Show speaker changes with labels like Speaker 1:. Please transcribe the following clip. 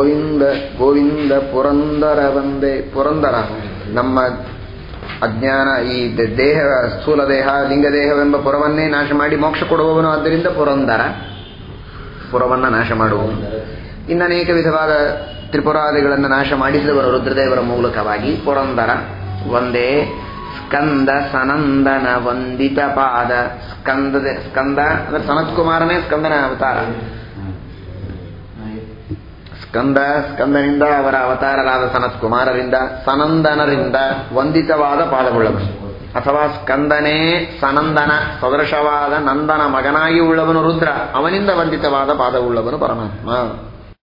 Speaker 1: ಗೋವಿಂದ ಗೋವಿಂದ ಪುರಂದರ ಬಂದೆ. ಪುರಂದರ, ನಮ್ಮ ಅಜ್ಞಾನ, ಈ ದೇಹ, ಸ್ಥೂಲ ದೇಹ, ಲಿಂಗ ದೇಹವೆಂಬ ಪುರವನ್ನೇ ನಾಶ ಮಾಡಿ ಮೋಕ್ಷ ಕೊಡುವವನು ಆದ್ದರಿಂದ ಪುರಂದರ. ಪುರವನ್ನ ನಾಶ ಮಾಡುವವನು. ಇನ್ನು ಅನೇಕ ವಿಧವಾದ ತ್ರಿಪುರಾದಿಗಳನ್ನು ನಾಶ ಮಾಡಿಸಿದವರು ರುದ್ರದೇವರ ಮೂಲಕವಾಗಿ ಪುರಂದರ. ಒಂದೇ ಸ್ಕಂದ ಸನಂದನ ವಂದಿತ ಪಾದ. ಸ್ಕಂದ ಸ್ಕಂದ ಅಂದ್ರೆ ಸನತ್ ಕುಮಾರನೇ ಸ್ಕಂದನ ಅವತಾರ. ಸ್ಕಂದ, ಸ್ಕಂದನಿಂದ ಅವರ ಅವತಾರರಾದ ಸನತ್ ಕುಮಾರರಿಂದ ಸನಂದನರಿಂದ ವಂದಿತವಾದ ಪಾದವುಳ್ಳವನು ಅಥವಾ ಸ್ಕಂದನೇ ಸನಂದನ, ಸದೃಶವಾದ ನಂದನ ಮಗನಾಗಿ ಉಳ್ಳವನು ರುದ್ರ, ಅವನಿಂದ ವಂದಿತವಾದ ಪಾದವುಳ್ಳವನು ಪರಮಾತ್ಮ.